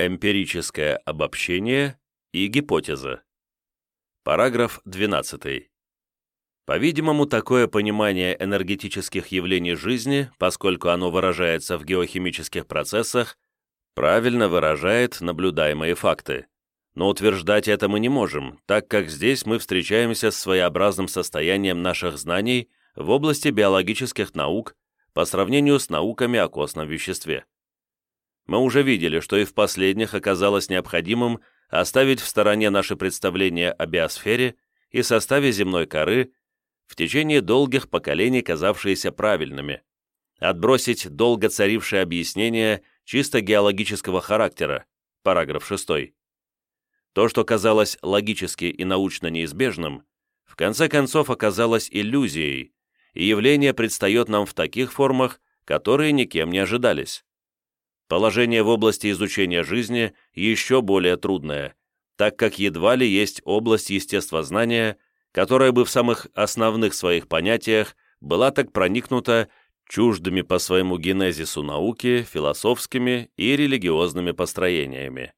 Эмпирическое обобщение и гипотеза. Параграф 12. По-видимому, такое понимание энергетических явлений жизни, поскольку оно выражается в геохимических процессах, правильно выражает наблюдаемые факты. Но утверждать это мы не можем, так как здесь мы встречаемся с своеобразным состоянием наших знаний в области биологических наук по сравнению с науками о костном веществе. Мы уже видели, что и в последних оказалось необходимым оставить в стороне наши представления о биосфере и составе земной коры в течение долгих поколений казавшиеся правильными, отбросить долго царившее объяснение чисто геологического характера, параграф 6. То, что казалось логически и научно неизбежным, в конце концов оказалось иллюзией, и явление предстает нам в таких формах, которые никем не ожидались. Положение в области изучения жизни еще более трудное, так как едва ли есть область естествознания, которая бы в самых основных своих понятиях была так проникнута чуждыми по своему генезису науки, философскими и религиозными построениями.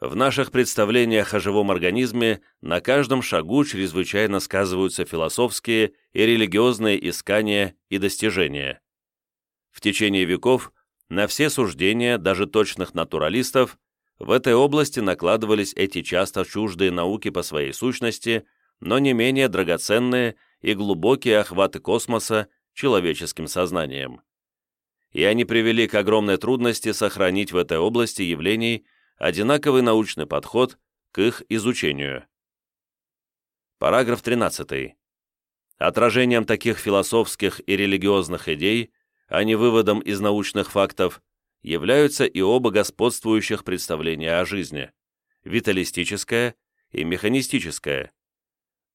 В наших представлениях о живом организме на каждом шагу чрезвычайно сказываются философские и религиозные искания и достижения. В течение веков на все суждения, даже точных натуралистов, в этой области накладывались эти часто чуждые науки по своей сущности, но не менее драгоценные и глубокие охваты космоса человеческим сознанием. И они привели к огромной трудности сохранить в этой области явлений одинаковый научный подход к их изучению. Параграф 13. Отражением таких философских и религиозных идей а не выводом из научных фактов, являются и оба господствующих представления о жизни – виталистическое и механистическое.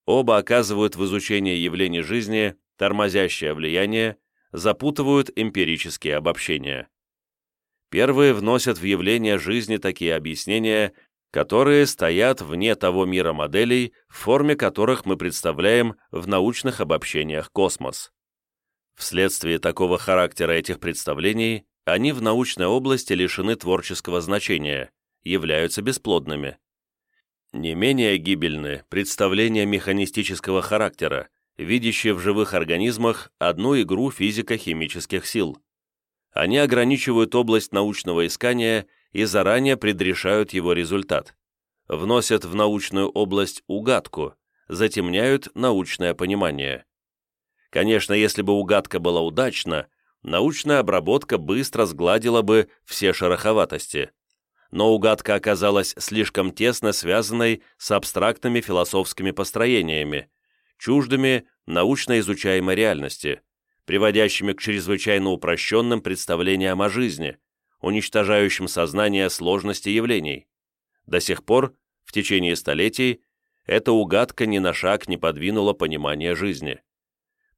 Оба оказывают в изучении явлений жизни тормозящее влияние, запутывают эмпирические обобщения. Первые вносят в явление жизни такие объяснения, которые стоят вне того мира моделей, в форме которых мы представляем в научных обобщениях космос. Вследствие такого характера этих представлений, они в научной области лишены творческого значения, являются бесплодными. Не менее гибельны представления механистического характера, видящие в живых организмах одну игру физико-химических сил. Они ограничивают область научного искания и заранее предрешают его результат. Вносят в научную область угадку, затемняют научное понимание. Конечно, если бы угадка была удачна, научная обработка быстро сгладила бы все шероховатости. Но угадка оказалась слишком тесно связанной с абстрактными философскими построениями, чуждыми научно изучаемой реальности, приводящими к чрезвычайно упрощенным представлениям о жизни, уничтожающим сознание сложности явлений. До сих пор, в течение столетий, эта угадка ни на шаг не подвинула понимание жизни.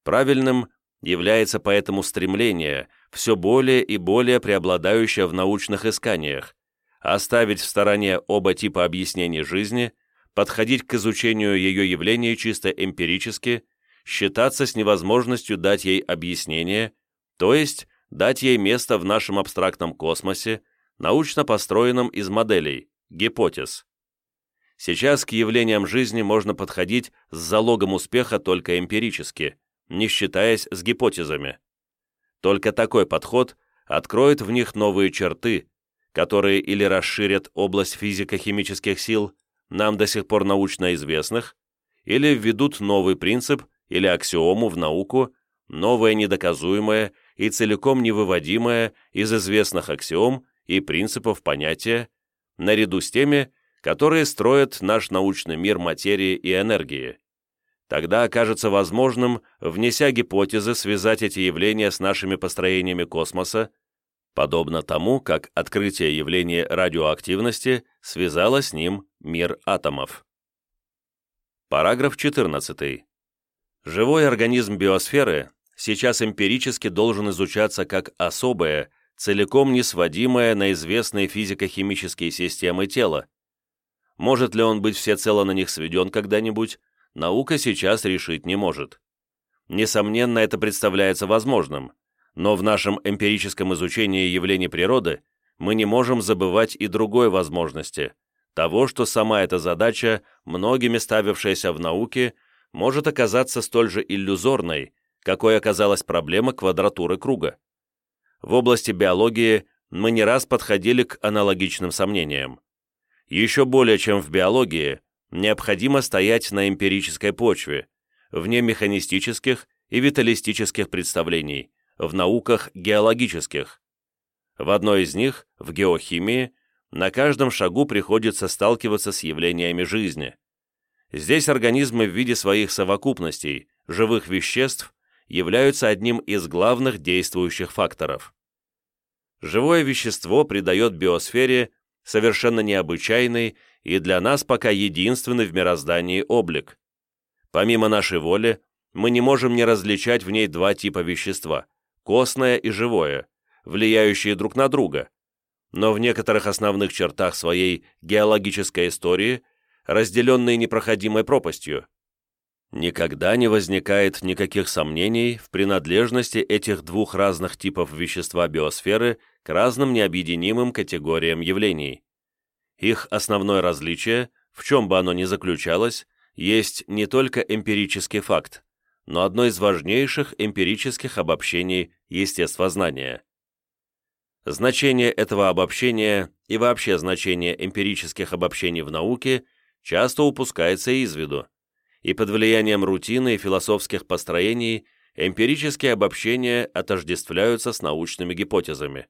Правильным является поэтому стремление, все более и более преобладающее в научных исканиях, оставить в стороне оба типа объяснений жизни, подходить к изучению ее явлений чисто эмпирически, считаться с невозможностью дать ей объяснение, то есть дать ей место в нашем абстрактном космосе, научно построенном из моделей, гипотез. Сейчас к явлениям жизни можно подходить с залогом успеха только эмпирически – не считаясь с гипотезами. Только такой подход откроет в них новые черты, которые или расширят область физико-химических сил, нам до сих пор научно известных, или введут новый принцип или аксиому в науку, новое недоказуемое и целиком невыводимое из известных аксиом и принципов понятия, наряду с теми, которые строят наш научный мир материи и энергии. Тогда окажется возможным, внеся гипотезы, связать эти явления с нашими построениями космоса, подобно тому, как открытие явления радиоактивности связало с ним мир атомов. Параграф 14. Живой организм биосферы сейчас эмпирически должен изучаться как особое, целиком не сводимое на известные физико-химические системы тела. Может ли он быть всецело на них сведен когда-нибудь, наука сейчас решить не может. Несомненно, это представляется возможным, но в нашем эмпирическом изучении явлений природы мы не можем забывать и другой возможности, того, что сама эта задача, многими ставившаяся в науке, может оказаться столь же иллюзорной, какой оказалась проблема квадратуры круга. В области биологии мы не раз подходили к аналогичным сомнениям. Еще более чем в биологии, необходимо стоять на эмпирической почве, вне механистических и виталистических представлений, в науках геологических. В одной из них, в геохимии, на каждом шагу приходится сталкиваться с явлениями жизни. Здесь организмы в виде своих совокупностей, живых веществ, являются одним из главных действующих факторов. Живое вещество придает биосфере совершенно необычайный и для нас пока единственный в мироздании облик. Помимо нашей воли, мы не можем не различать в ней два типа вещества – костное и живое, влияющие друг на друга, но в некоторых основных чертах своей геологической истории, разделенные непроходимой пропастью. Никогда не возникает никаких сомнений в принадлежности этих двух разных типов вещества биосферы к разным необъединимым категориям явлений. Их основное различие, в чем бы оно ни заключалось, есть не только эмпирический факт, но одно из важнейших эмпирических обобщений естествознания. Значение этого обобщения и вообще значение эмпирических обобщений в науке часто упускается из виду, и под влиянием рутины и философских построений эмпирические обобщения отождествляются с научными гипотезами.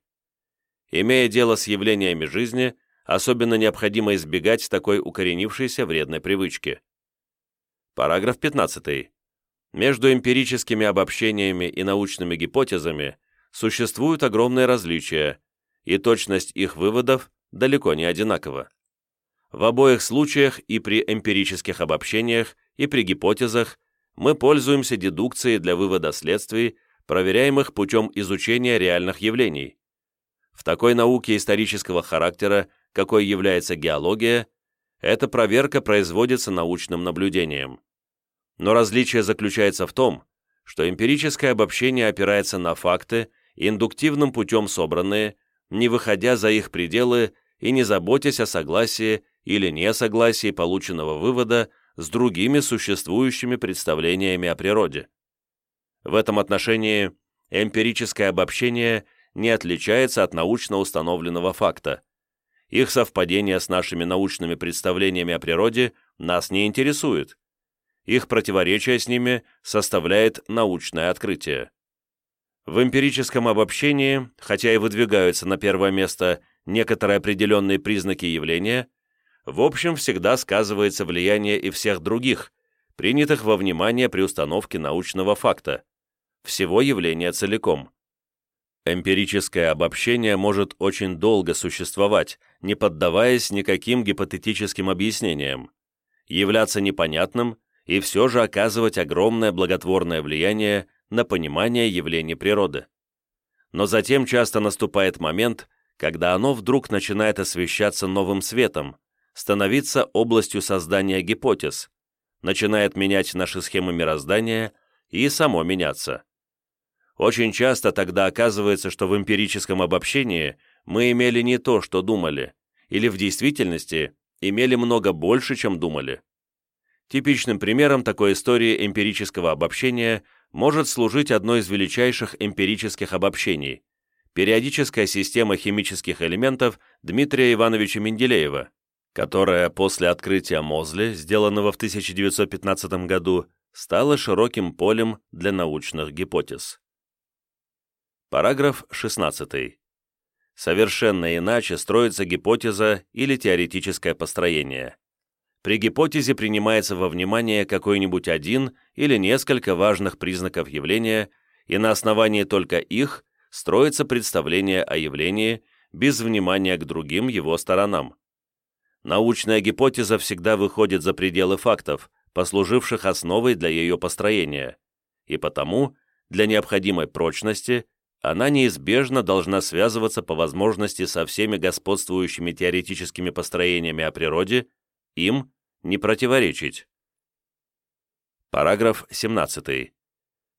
Имея дело с явлениями жизни, особенно необходимо избегать такой укоренившейся вредной привычки. Параграф 15. Между эмпирическими обобщениями и научными гипотезами существуют огромные различия, и точность их выводов далеко не одинакова. В обоих случаях и при эмпирических обобщениях, и при гипотезах мы пользуемся дедукцией для вывода следствий, проверяемых путем изучения реальных явлений. В такой науке исторического характера, какой является геология, эта проверка производится научным наблюдением. Но различие заключается в том, что эмпирическое обобщение опирается на факты, индуктивным путем собранные, не выходя за их пределы и не заботясь о согласии или несогласии полученного вывода с другими существующими представлениями о природе. В этом отношении эмпирическое обобщение не отличается от научно установленного факта. Их совпадение с нашими научными представлениями о природе нас не интересует, их противоречие с ними составляет научное открытие. В эмпирическом обобщении, хотя и выдвигаются на первое место некоторые определенные признаки явления, в общем всегда сказывается влияние и всех других, принятых во внимание при установке научного факта, всего явления целиком. Эмпирическое обобщение может очень долго существовать, не поддаваясь никаким гипотетическим объяснениям, являться непонятным и все же оказывать огромное благотворное влияние на понимание явлений природы. Но затем часто наступает момент, когда оно вдруг начинает освещаться новым светом, становиться областью создания гипотез, начинает менять наши схемы мироздания и само меняться. Очень часто тогда оказывается, что в эмпирическом обобщении мы имели не то, что думали, или в действительности имели много больше, чем думали. Типичным примером такой истории эмпирического обобщения может служить одно из величайших эмпирических обобщений – периодическая система химических элементов Дмитрия Ивановича Менделеева, которая после открытия Мозли, сделанного в 1915 году, стала широким полем для научных гипотез. Параграф 16. Совершенно иначе строится гипотеза или теоретическое построение при гипотезе принимается во внимание какой-нибудь один или несколько важных признаков явления, и на основании только их строится представление о явлении без внимания к другим его сторонам. Научная гипотеза всегда выходит за пределы фактов, послуживших основой для ее построения, и потому, для необходимой прочности, она неизбежно должна связываться по возможности со всеми господствующими теоретическими построениями о природе, им не противоречить. Параграф 17.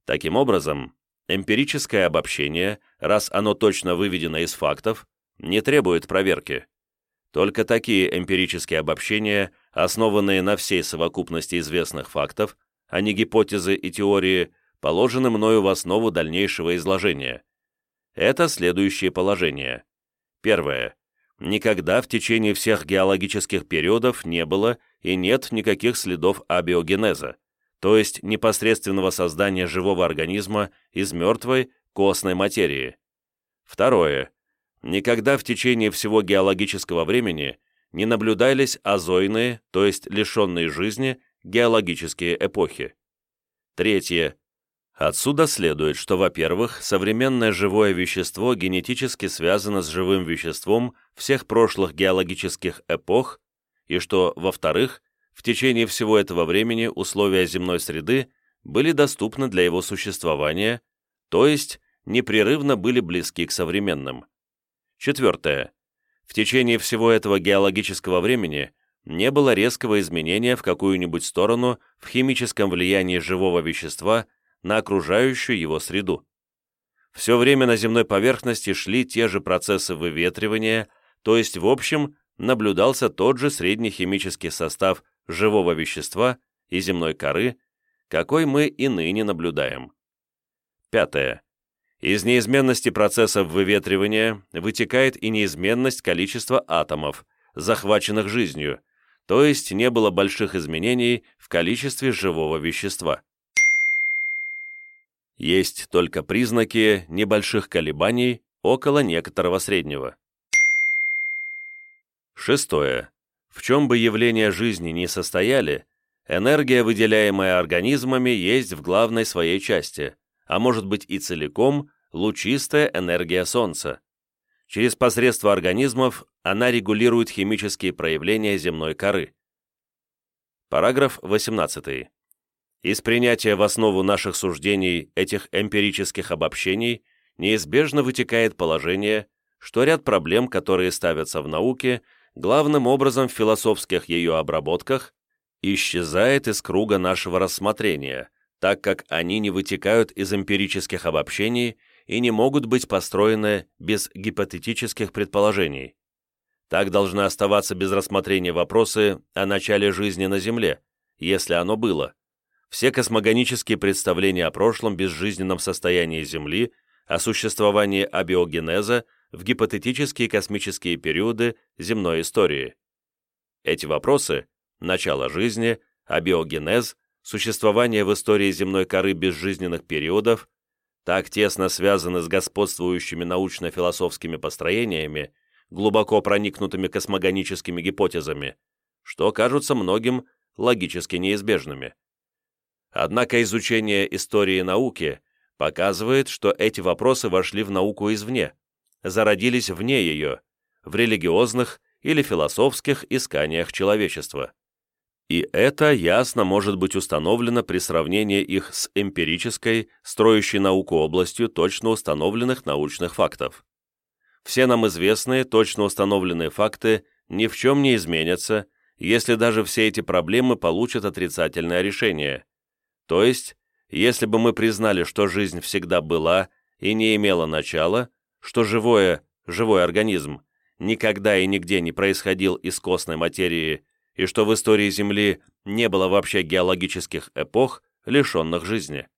Таким образом, эмпирическое обобщение, раз оно точно выведено из фактов, не требует проверки. Только такие эмпирические обобщения, основанные на всей совокупности известных фактов, а не гипотезы и теории, положены мною в основу дальнейшего изложения. Это следующие положения. Первое. Никогда в течение всех геологических периодов не было и нет никаких следов абиогенеза, то есть непосредственного создания живого организма из мертвой костной материи. Второе. Никогда в течение всего геологического времени не наблюдались азойные, то есть лишенные жизни, геологические эпохи. Третье. Отсюда следует, что, во-первых, современное живое вещество генетически связано с живым веществом всех прошлых геологических эпох, и что, во-вторых, в течение всего этого времени условия земной среды были доступны для его существования, то есть непрерывно были близки к современным. Четвертое. В течение всего этого геологического времени не было резкого изменения в какую-нибудь сторону в химическом влиянии живого вещества на окружающую его среду. Все время на земной поверхности шли те же процессы выветривания, то есть, в общем, наблюдался тот же средний химический состав живого вещества и земной коры, какой мы и ныне наблюдаем. Пятое. Из неизменности процессов выветривания вытекает и неизменность количества атомов, захваченных жизнью, то есть не было больших изменений в количестве живого вещества. Есть только признаки небольших колебаний около некоторого среднего. Шестое. В чем бы явления жизни ни состояли, энергия, выделяемая организмами, есть в главной своей части – а может быть и целиком, лучистая энергия Солнца. Через посредство организмов она регулирует химические проявления земной коры. Параграф 18. Из принятия в основу наших суждений этих эмпирических обобщений неизбежно вытекает положение, что ряд проблем, которые ставятся в науке, главным образом в философских ее обработках, исчезает из круга нашего рассмотрения – так как они не вытекают из эмпирических обобщений и не могут быть построены без гипотетических предположений. Так должны оставаться без рассмотрения вопросы о начале жизни на Земле, если оно было. Все космогонические представления о прошлом безжизненном состоянии Земли, о существовании абиогенеза в гипотетические космические периоды земной истории. Эти вопросы – начало жизни, абиогенез – существование в истории земной коры безжизненных периодов, так тесно связаны с господствующими научно-философскими построениями, глубоко проникнутыми космогоническими гипотезами, что кажутся многим логически неизбежными. Однако изучение истории науки показывает, что эти вопросы вошли в науку извне, зародились вне ее, в религиозных или философских исканиях человечества и это ясно может быть установлено при сравнении их с эмпирической, строящей науку областью точно установленных научных фактов. Все нам известные, точно установленные факты ни в чем не изменятся, если даже все эти проблемы получат отрицательное решение. То есть, если бы мы признали, что жизнь всегда была и не имела начала, что живое, живой организм никогда и нигде не происходил из костной материи и что в истории Земли не было вообще геологических эпох, лишенных жизни.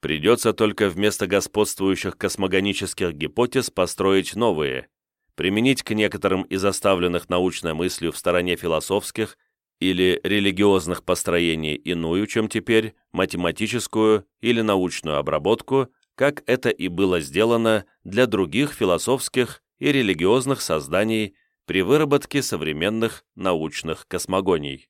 Придется только вместо господствующих космогонических гипотез построить новые, применить к некоторым из оставленных научной мыслью в стороне философских или религиозных построений иную, чем теперь, математическую или научную обработку, как это и было сделано для других философских и религиозных созданий при выработке современных научных космогоний.